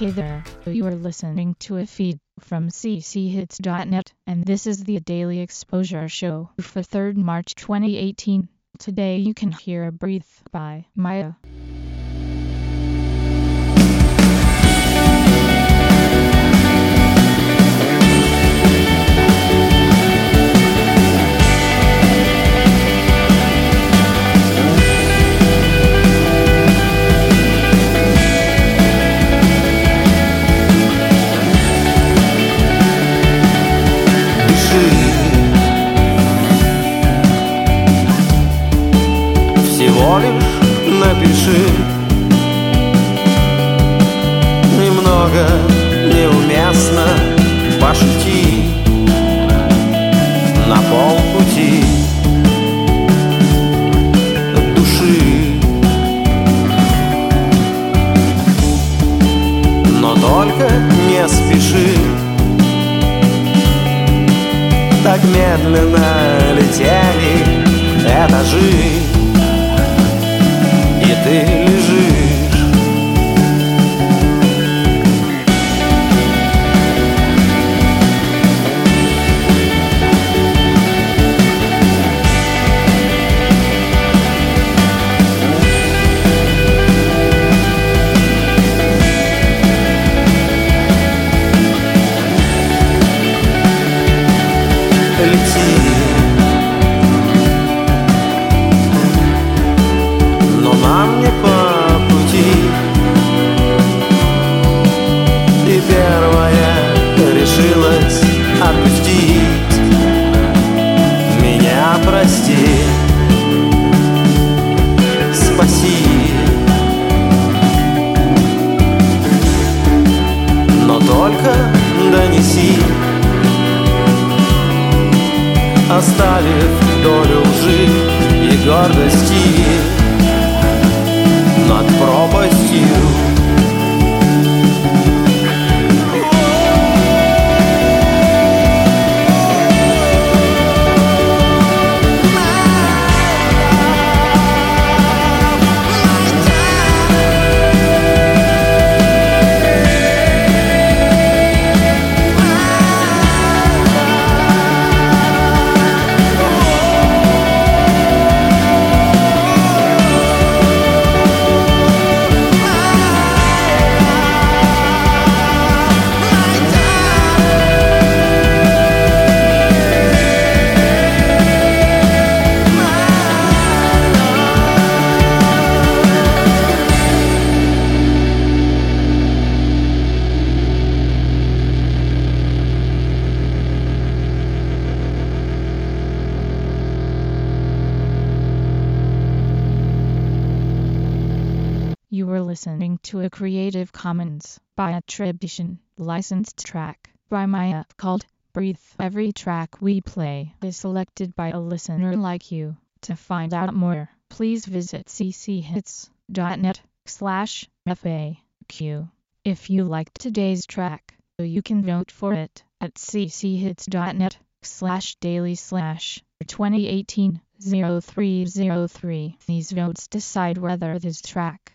Hey there, you are listening to a feed from cchits.net, and this is the Daily Exposure Show for 3rd March 2018. Today you can hear a Breathe by Maya. Лишь напиши. Немного неуместно пошути На полпути души. Но только не спеши. Так медленно летели этажи И ты лежишь Оставив долю лжи и гордости. Над пропастью Listening to a Creative Commons by attribution licensed track by Maya called Breathe. Every track we play is selected by a listener like you. To find out more, please visit cchits.net slash FAQ. If you liked today's track, you can vote for it at cchits.net slash daily slash 2018 0303. These votes decide whether this track